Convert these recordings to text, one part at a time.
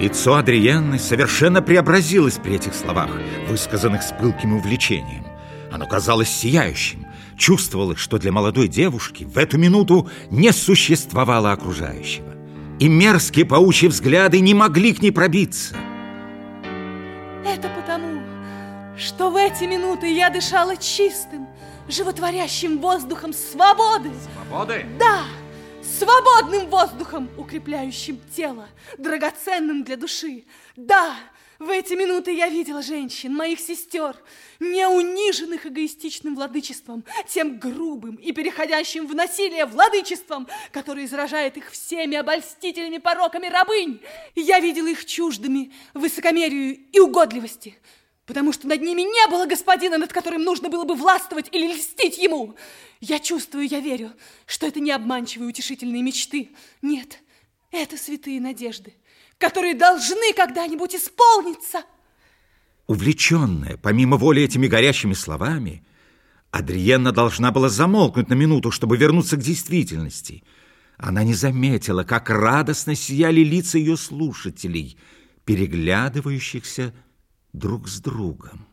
Лицо Адриенны совершенно преобразилось при этих словах, высказанных с пылким увлечением. Оно казалось сияющим. Чувствовалось, что для молодой девушки в эту минуту не существовало окружающего. И мерзкие паучьи взгляды не могли к ней пробиться. Это потому, что в эти минуты я дышала чистым, животворящим воздухом свободы. Свободы? Да! Свободным воздухом, укрепляющим тело, драгоценным для души. Да, в эти минуты я видела женщин, моих сестер, не униженных эгоистичным владычеством, тем грубым и переходящим в насилие владычеством, которое изражает их всеми обольстительными пороками рабынь. Я видела их чуждыми высокомерию и угодливости, потому что над ними не было господина, над которым нужно было бы властвовать или льстить ему. Я чувствую, я верю, что это не обманчивые утешительные мечты. Нет, это святые надежды, которые должны когда-нибудь исполниться. Увлеченная, помимо воли этими горящими словами, Адриенна должна была замолкнуть на минуту, чтобы вернуться к действительности. Она не заметила, как радостно сияли лица ее слушателей, переглядывающихся друг с другом.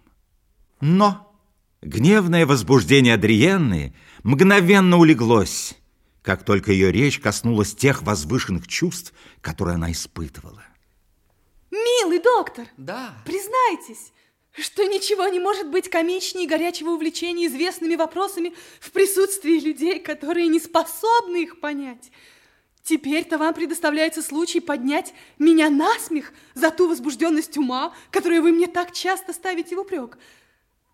Но гневное возбуждение Адриенны мгновенно улеглось, как только ее речь коснулась тех возвышенных чувств, которые она испытывала. Милый доктор, да. признайтесь, что ничего не может быть комичнее горячего увлечения известными вопросами в присутствии людей, которые не способны их понять. Теперь-то вам предоставляется случай поднять меня на смех за ту возбужденность ума, которую вы мне так часто ставите в упрек.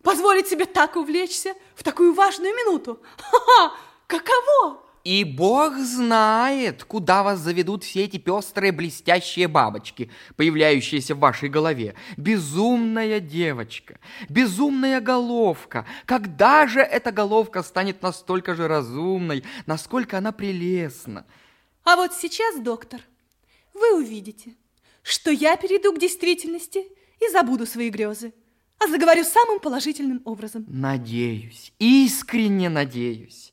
Позволить себе так увлечься в такую важную минуту. Ха-ха! Каково? И Бог знает, куда вас заведут все эти пестрые блестящие бабочки, появляющиеся в вашей голове. Безумная девочка, безумная головка. Когда же эта головка станет настолько же разумной, насколько она прелестна? А вот сейчас, доктор, вы увидите, что я перейду к действительности и забуду свои грезы, а заговорю самым положительным образом. Надеюсь, искренне надеюсь.